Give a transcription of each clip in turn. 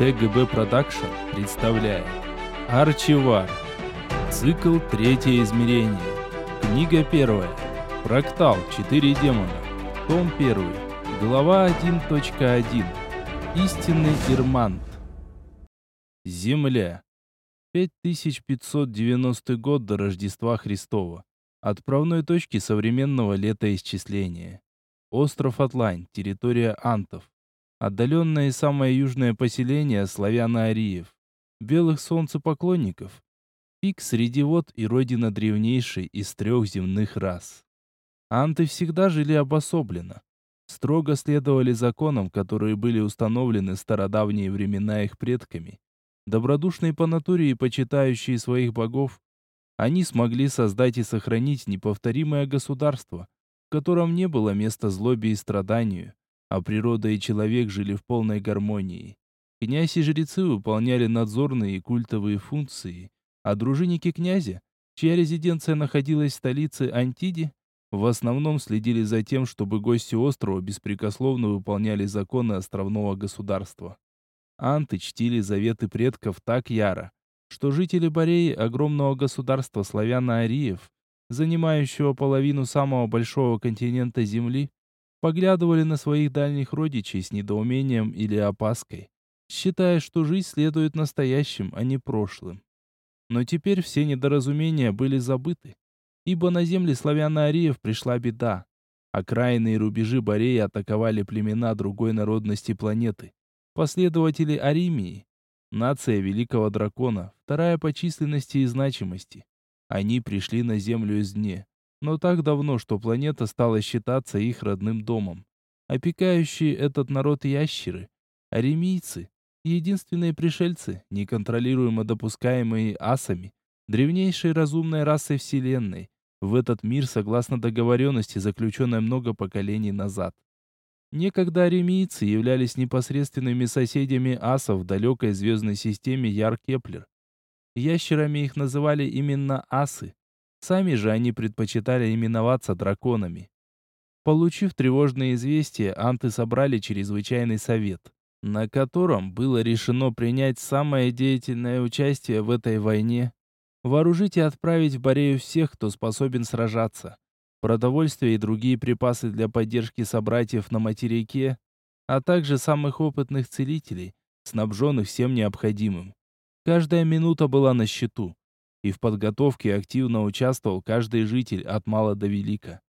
ТГБ Продакшн представляет Арчивар. Цикл Третье измерение. Книга первая. Фрактал. Четыре демона. Том первый. Глава 1.1. Истинный Ирмант. Земля. 5590 год до Рождества Христова. Отправной точки современного летоисчисления. Остров Атлань, территория антов. Отдаленное и самое южное поселение славяно-ариев. Белых солнцепоклонников. Пик среди вод и родина древнейшей из трех земных рас. Анты всегда жили обособленно. Строго следовали законам, которые были установлены стародавние времена их предками. Добродушные по натуре и почитающие своих богов, они смогли создать и сохранить неповторимое государство, в котором не было места злобе и страданию, а природа и человек жили в полной гармонии. Князь и жрецы выполняли надзорные и культовые функции, а дружинники князя, чья резиденция находилась в столице Антиди, в основном следили за тем, чтобы гости острова беспрекословно выполняли законы островного государства. Анты чтили заветы предков так яро, что жители Бореи, огромного государства славяно-ариев, занимающего половину самого большого континента Земли, поглядывали на своих дальних родичей с недоумением или опаской, считая, что жизнь следует настоящим, а не прошлым. Но теперь все недоразумения были забыты, ибо на земли славяно-ариев пришла беда. Окраины и рубежи Бореи атаковали племена другой народности планеты, последователи Аримии, Нация Великого Дракона, вторая по численности и значимости. Они пришли на Землю извне, но так давно, что планета стала считаться их родным домом. Опекающие этот народ ящеры, аремийцы, единственные пришельцы, неконтролируемо допускаемые асами, древнейшей разумной расой Вселенной, в этот мир согласно договоренности, заключенной много поколений назад. Некогда аремийцы являлись непосредственными соседями асов в далекой звездной системе Яр-Кеплер. Ящерами их называли именно асы. Сами же они предпочитали именоваться драконами. Получив тревожное известие, анты собрали чрезвычайный совет, на котором было решено принять самое деятельное участие в этой войне, вооружить и отправить в Борею всех, кто способен сражаться продовольствие и другие припасы для поддержки собратьев на материке, а также самых опытных целителей, снабженных всем необходимым. Каждая минута была на счету, и в подготовке активно участвовал каждый житель от мала до велика.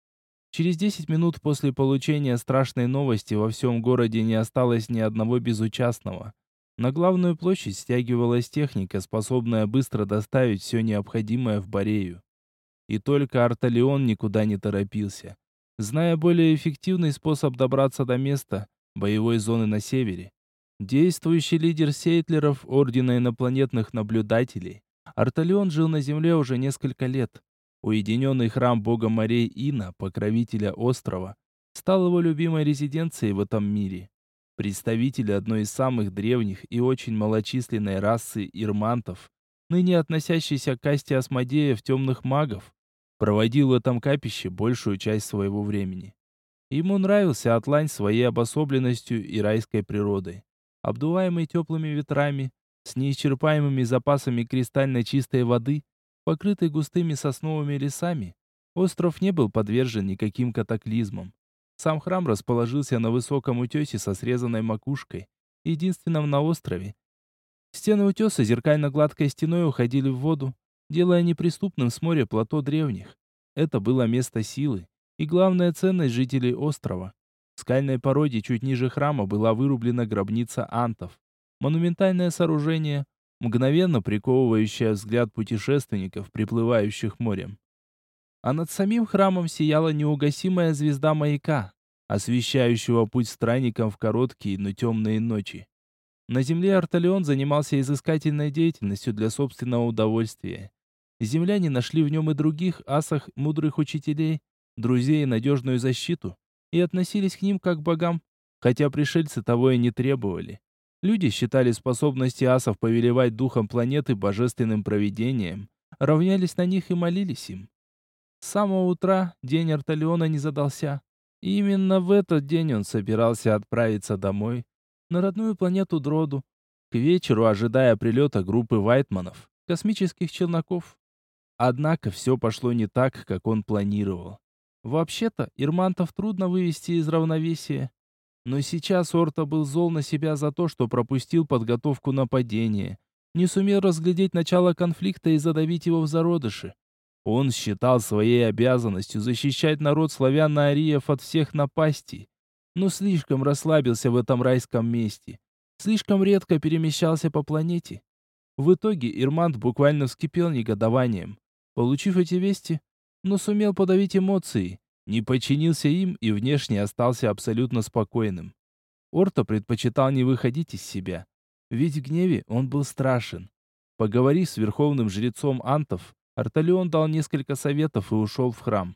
Через 10 минут после получения страшной новости во всем городе не осталось ни одного безучастного. На главную площадь стягивалась техника, способная быстро доставить все необходимое в Борею. И только Арталион никуда не торопился. Зная более эффективный способ добраться до места, боевой зоны на севере, действующий лидер сейтлеров Ордена инопланетных наблюдателей, Арталион жил на Земле уже несколько лет. Уединенный храм бога морей Ина, покровителя острова, стал его любимой резиденцией в этом мире. Представители одной из самых древних и очень малочисленной расы ирмантов, ныне относящейся к касте осмодеев темных магов, проводил в этом капище большую часть своего времени. Ему нравился Атлань своей обособленностью и райской природой. Обдуваемый теплыми ветрами, с неисчерпаемыми запасами кристально чистой воды, покрытый густыми сосновыми лесами, остров не был подвержен никаким катаклизмам. Сам храм расположился на высоком утесе со срезанной макушкой, единственном на острове. Стены утеса зеркально-гладкой стеной уходили в воду, делая неприступным с моря плато древних. Это было место силы и главная ценность жителей острова. В скальной породе чуть ниже храма была вырублена гробница антов. Монументальное сооружение, мгновенно приковывающее взгляд путешественников, приплывающих морем. А над самим храмом сияла неугасимая звезда маяка, освещающего путь странникам в короткие, но темные ночи. На земле Арталион занимался изыскательной деятельностью для собственного удовольствия. Земляне нашли в нем и других асах мудрых учителей, друзей и надежную защиту, и относились к ним как к богам, хотя пришельцы того и не требовали. Люди считали способности асов повелевать духом планеты божественным провидением, равнялись на них и молились им. С самого утра день Арталиона не задался. Именно в этот день он собирался отправиться домой, на родную планету Дроду, к вечеру ожидая прилета группы Вайтманов, космических челноков. Однако все пошло не так, как он планировал. Вообще-то, Ирмантов трудно вывести из равновесия. Но сейчас Орта был зол на себя за то, что пропустил подготовку нападения, не сумел разглядеть начало конфликта и задавить его в зародыше. Он считал своей обязанностью защищать народ славян-ариев от всех напастей, но слишком расслабился в этом райском месте, слишком редко перемещался по планете. В итоге Ирмант буквально вскипел негодованием. Получив эти вести, но сумел подавить эмоции, не подчинился им и внешне остался абсолютно спокойным. Орто предпочитал не выходить из себя, ведь в гневе он был страшен. Поговорив с верховным жрецом Антов, Арталион дал несколько советов и ушел в храм.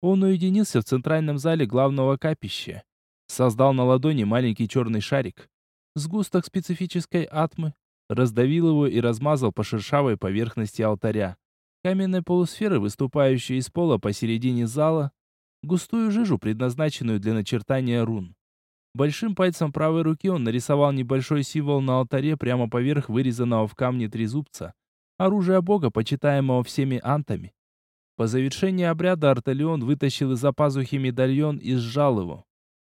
Он уединился в центральном зале главного капища. Создал на ладони маленький черный шарик, сгусток специфической атмы, раздавил его и размазал по шершавой поверхности алтаря. Каменной полусферы, выступающей из пола посередине зала, густую жижу, предназначенную для начертания рун. Большим пальцем правой руки он нарисовал небольшой символ на алтаре прямо поверх вырезанного в камне трезубца, оружия бога, почитаемого всеми антами. По завершении обряда Арталион вытащил из-за пазухи медальон и сжал его.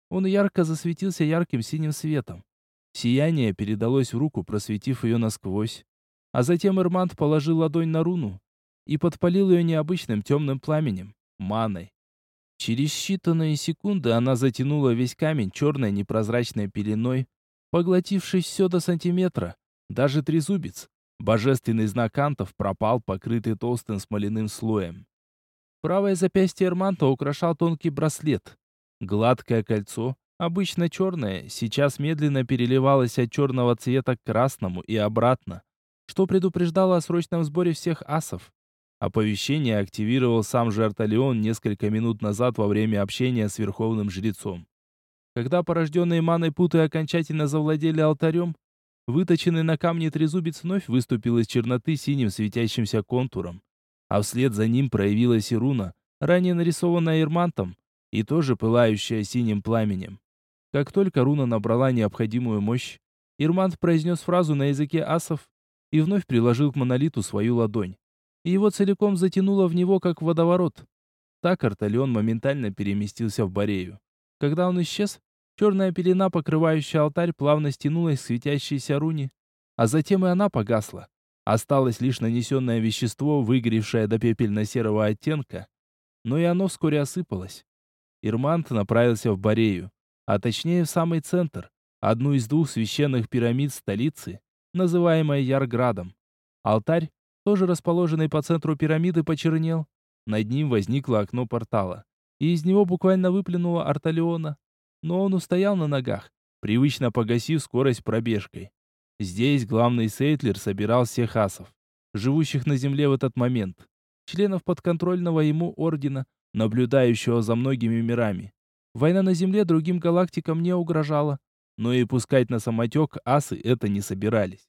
Он ярко засветился ярким синим светом. Сияние передалось в руку, просветив ее насквозь. А затем Эрмант положил ладонь на руну и подпалил ее необычным темным пламенем, маной. Через считанные секунды она затянула весь камень черной непрозрачной пеленой, поглотившись все до сантиметра, даже трезубец. Божественный знак антов пропал, покрытый толстым смоляным слоем. Правое запястье Эрманта украшал тонкий браслет. Гладкое кольцо, обычно черное, сейчас медленно переливалось от черного цвета к красному и обратно, что предупреждало о срочном сборе всех асов. Оповещение активировал сам же Арталион несколько минут назад во время общения с Верховным Жрецом. Когда порожденные маной путы окончательно завладели алтарем, Выточенный на камне трезубец вновь выступил из черноты синим светящимся контуром. А вслед за ним проявилась и руна, ранее нарисованная Ирмантом, и тоже пылающая синим пламенем. Как только руна набрала необходимую мощь, Ирмант произнес фразу на языке асов и вновь приложил к монолиту свою ладонь. И его целиком затянуло в него, как в водоворот. Так Арталион моментально переместился в Борею. Когда он исчез, Черная пелена, покрывающая алтарь, плавно стянулась к светящейся руне, а затем и она погасла. Осталось лишь нанесенное вещество, выгоревшее до пепельно-серого оттенка, но и оно вскоре осыпалось. Ирмант направился в Борею, а точнее в самый центр, одну из двух священных пирамид столицы, называемой Ярградом. Алтарь, тоже расположенный по центру пирамиды, почернел. Над ним возникло окно портала, и из него буквально выплюнуло Арталиона но он устоял на ногах, привычно погасив скорость пробежкой. Здесь главный Сейтлер собирал всех асов, живущих на земле в этот момент, членов подконтрольного ему ордена, наблюдающего за многими мирами. Война на земле другим галактикам не угрожала, но и пускать на самотек асы это не собирались.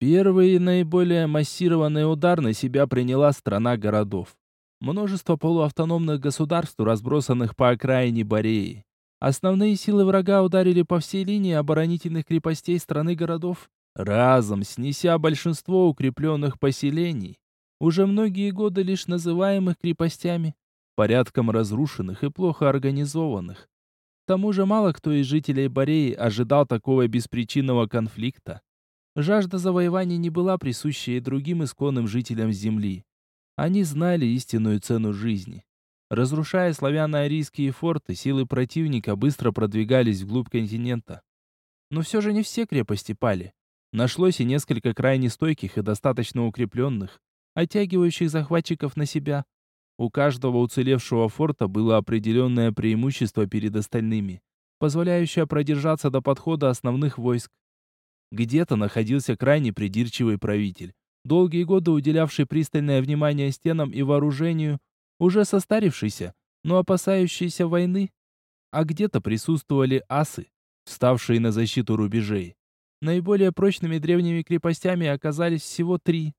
Первый и наиболее массированный удар на себя приняла страна городов. Множество полуавтономных государств, разбросанных по окраине Бореи. Основные силы врага ударили по всей линии оборонительных крепостей страны городов, разом снеся большинство укрепленных поселений, уже многие годы лишь называемых крепостями, порядком разрушенных и плохо организованных. К тому же мало кто из жителей Бореи ожидал такого беспричинного конфликта. Жажда завоевания не была присуща и другим исконным жителям Земли. Они знали истинную цену жизни. Разрушая славяно-арийские форты, силы противника быстро продвигались вглубь континента. Но все же не все крепости пали. Нашлось и несколько крайне стойких и достаточно укрепленных, оттягивающих захватчиков на себя. У каждого уцелевшего форта было определенное преимущество перед остальными, позволяющее продержаться до подхода основных войск. Где-то находился крайне придирчивый правитель, долгие годы уделявший пристальное внимание стенам и вооружению, уже состарившийся, но опасающийся войны. А где-то присутствовали асы, вставшие на защиту рубежей. Наиболее прочными древними крепостями оказались всего три.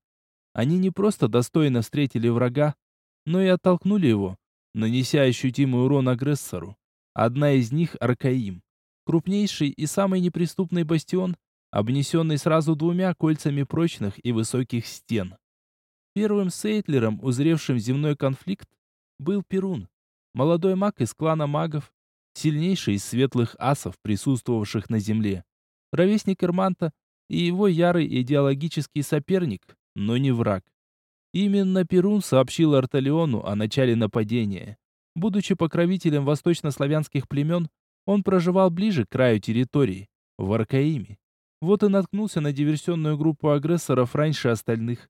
Они не просто достойно встретили врага, но и оттолкнули его, нанеся ощутимый урон агрессору. Одна из них — Аркаим. Крупнейший и самый неприступный бастион, обнесенный сразу двумя кольцами прочных и высоких стен. Первым сейтлером, узревшим земной конфликт, был Перун, молодой маг из клана магов, сильнейший из светлых асов, присутствовавших на земле, ровесник Эрманта и его ярый идеологический соперник, но не враг. Именно Перун сообщил Арталиону о начале нападения. Будучи покровителем восточнославянских племен, он проживал ближе к краю территории, в Аркаиме. Вот и наткнулся на диверсионную группу агрессоров раньше остальных.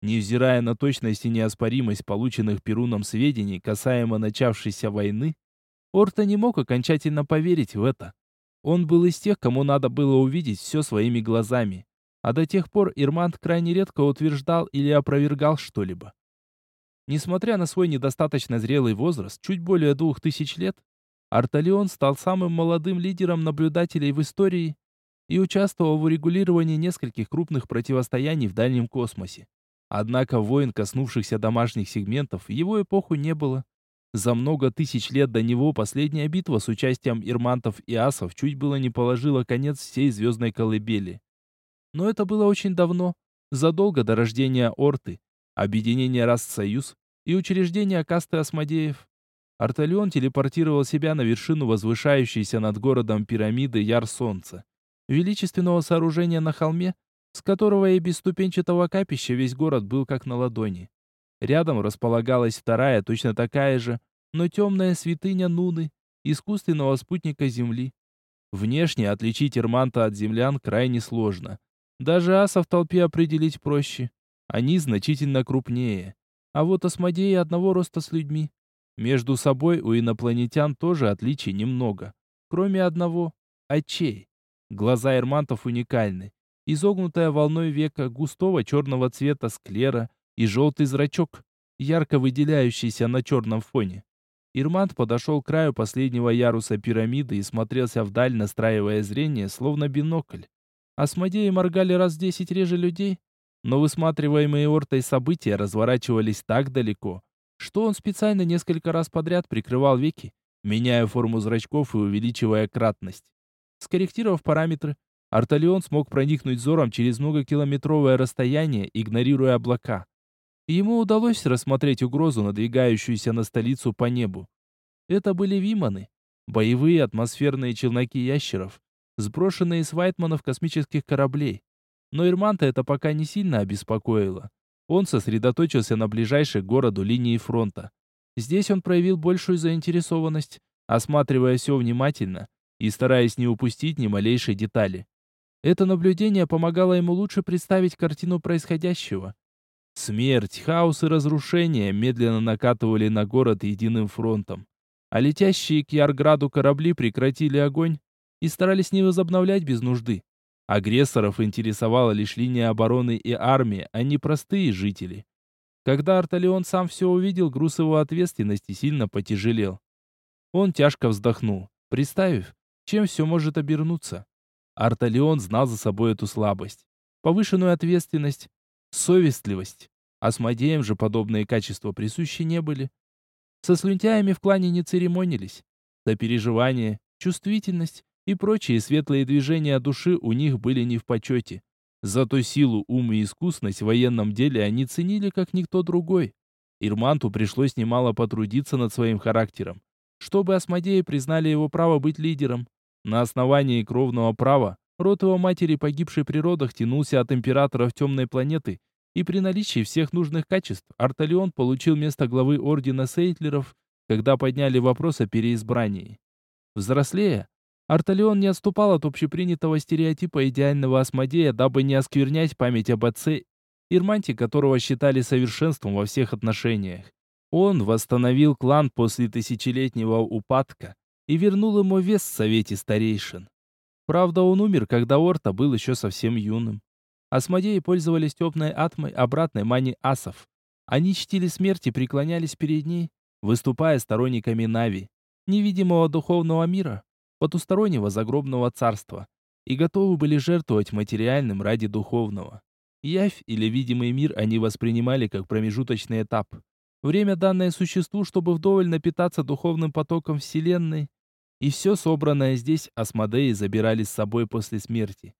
Невзирая на точность и неоспоримость полученных Перуном сведений касаемо начавшейся войны, Орта не мог окончательно поверить в это. Он был из тех, кому надо было увидеть все своими глазами. А до тех пор Ирмант крайне редко утверждал или опровергал что-либо. Несмотря на свой недостаточно зрелый возраст, чуть более двух тысяч лет, Арталион стал самым молодым лидером наблюдателей в истории и участвовал в урегулировании нескольких крупных противостояний в дальнем космосе. Однако войн, коснувшихся домашних сегментов, в его эпоху не было. За много тысяч лет до него последняя битва с участием ирмантов и асов чуть было не положила конец всей звездной колыбели. Но это было очень давно, задолго до рождения Орты, объединения рас Союз и учреждения касты Осмодеев. Арталион телепортировал себя на вершину возвышающейся над городом пирамиды Яр Солнца, величественного сооружения на холме, с которого и без ступенчатого капища весь город был как на ладони. Рядом располагалась вторая, точно такая же, но темная святыня Нуны, искусственного спутника Земли. Внешне отличить Эрманта от землян крайне сложно. Даже аса в толпе определить проще. Они значительно крупнее. А вот осмодеи одного роста с людьми. Между собой у инопланетян тоже отличий немного. Кроме одного – очей. Глаза эрмантов уникальны. Изогнутая волной века густого черного цвета склера – и желтый зрачок, ярко выделяющийся на черном фоне. Ирмант подошел к краю последнего яруса пирамиды и смотрелся вдаль, настраивая зрение, словно бинокль. Осмодеи моргали раз десять реже людей, но высматриваемые ортой события разворачивались так далеко, что он специально несколько раз подряд прикрывал веки, меняя форму зрачков и увеличивая кратность. Скорректировав параметры, Арталион смог проникнуть взором через многокилометровое расстояние, игнорируя облака. Ему удалось рассмотреть угрозу, надвигающуюся на столицу по небу. Это были виманы, боевые атмосферные челноки ящеров, сброшенные с Вайтманов космических кораблей. Но Ирманта это пока не сильно обеспокоило. Он сосредоточился на ближайшей к городу линии фронта. Здесь он проявил большую заинтересованность, осматривая все внимательно и стараясь не упустить ни малейшей детали. Это наблюдение помогало ему лучше представить картину происходящего. Смерть, хаос и разрушение медленно накатывали на город единым фронтом. А летящие к Ярграду корабли прекратили огонь и старались не возобновлять без нужды. Агрессоров интересовала лишь линия обороны и армия, а не простые жители. Когда Арталион сам все увидел, груз его ответственности сильно потяжелел. Он тяжко вздохнул, представив, чем все может обернуться. Арталион знал за собой эту слабость, повышенную ответственность, совестливость. Асмодеям же подобные качества присущи не были. Со слюнтяями в клане не церемонились. Сопереживание, чувствительность и прочие светлые движения души у них были не в почете. Зато силу, ум и искусность в военном деле они ценили как никто другой. Ирманту пришлось немало потрудиться над своим характером, чтобы Асмодеи признали его право быть лидером. На основании кровного права Род его матери, погибшей при родах, тянулся от императоров темной планеты, и при наличии всех нужных качеств Арталион получил место главы Ордена Сейтлеров, когда подняли вопрос о переизбрании. Взрослея, Арталион не отступал от общепринятого стереотипа идеального осмодея, дабы не осквернять память об отце, Ирманте которого считали совершенством во всех отношениях. Он восстановил клан после тысячелетнего упадка и вернул ему вес в Совете Старейшин. Правда, он умер, когда Орта был еще совсем юным. Асмодеи пользовались темной атмой обратной мани асов. Они чтили смерть и преклонялись перед ней, выступая сторонниками Нави, невидимого духовного мира, потустороннего загробного царства, и готовы были жертвовать материальным ради духовного. Явь или видимый мир они воспринимали как промежуточный этап. Время, данное существу, чтобы вдоволь напитаться духовным потоком Вселенной, и все собранное здесь Асмодеи забирали с собой после смерти.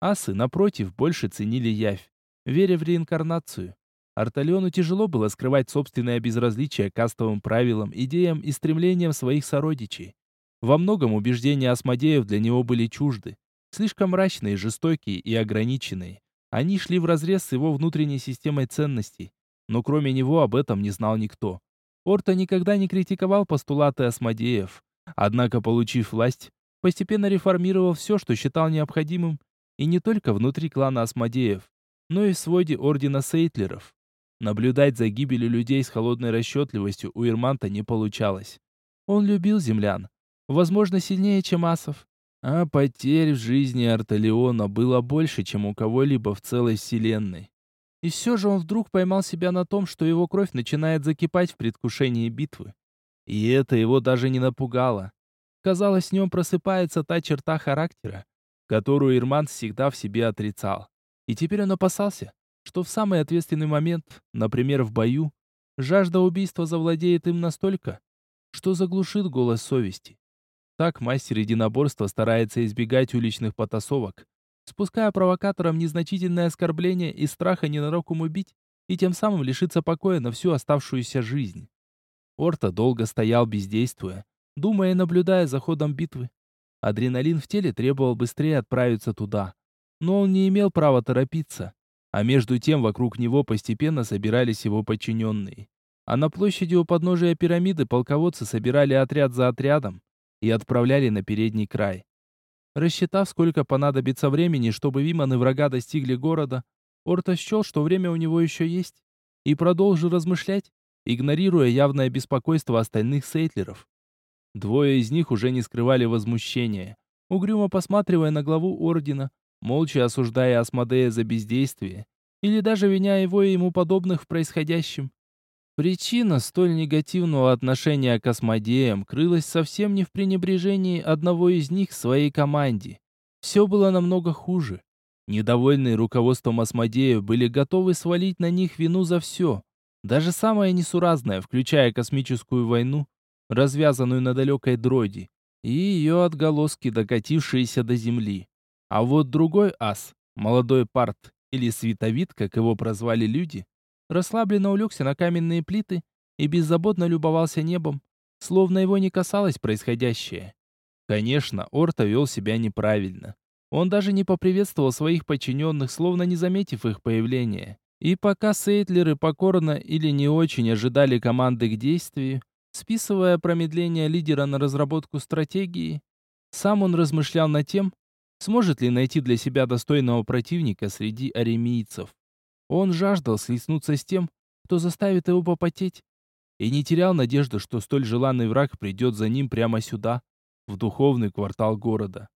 Асы, напротив, больше ценили явь, веря в реинкарнацию. Арталиону тяжело было скрывать собственное безразличие к кастовым правилам, идеям и стремлениям своих сородичей. Во многом убеждения осмодеев для него были чужды. Слишком мрачные, жестокие и ограниченные. Они шли вразрез с его внутренней системой ценностей. Но кроме него об этом не знал никто. Орта никогда не критиковал постулаты осмодеев. Однако, получив власть, постепенно реформировал все, что считал необходимым, и не только внутри клана осмодеев, но и в своде ордена Сейтлеров. Наблюдать за гибелью людей с холодной расчетливостью у Ирманта не получалось. Он любил землян, возможно, сильнее, чем асов. А потерь в жизни Арталиона было больше, чем у кого-либо в целой вселенной. И все же он вдруг поймал себя на том, что его кровь начинает закипать в предвкушении битвы. И это его даже не напугало. Казалось, в нем просыпается та черта характера, которую Ирман всегда в себе отрицал. И теперь он опасался, что в самый ответственный момент, например, в бою, жажда убийства завладеет им настолько, что заглушит голос совести. Так мастер единоборства старается избегать уличных потасовок, спуская провокаторам незначительное оскорбление из страха ненароком убить и тем самым лишиться покоя на всю оставшуюся жизнь. Орта долго стоял бездействуя, думая и наблюдая за ходом битвы. Адреналин в теле требовал быстрее отправиться туда, но он не имел права торопиться. А между тем вокруг него постепенно собирались его подчиненные. А на площади у подножия пирамиды полководцы собирали отряд за отрядом и отправляли на передний край. Рассчитав, сколько понадобится времени, чтобы виманы врага достигли города, Орта счел, что время у него еще есть, и продолжил размышлять, игнорируя явное беспокойство остальных сейтлеров. Двое из них уже не скрывали возмущения, угрюмо посматривая на главу Ордена, молча осуждая Асмодея за бездействие, или даже виня его и ему подобных в происходящем. Причина столь негативного отношения к Асмодеям крылась совсем не в пренебрежении одного из них к своей команде. Все было намного хуже. Недовольные руководством Асмодеев были готовы свалить на них вину за все, даже самое несуразное, включая космическую войну, развязанную на далекой дроиде, и ее отголоски, докатившиеся до Земли. А вот другой ас, молодой парт, или световид, как его прозвали люди, расслабленно улегся на каменные плиты и беззаботно любовался небом, словно его не касалось происходящее. Конечно, Орта вел себя неправильно. Он даже не поприветствовал своих подчиненных, словно не заметив их появления. И пока сейтлеры покорно или не очень ожидали команды к действию, списывая промедление лидера на разработку стратегии, сам он размышлял над тем, Сможет ли найти для себя достойного противника среди аремийцев? Он жаждал слеснуться с тем, кто заставит его попотеть, и не терял надежды, что столь желанный враг придет за ним прямо сюда, в духовный квартал города.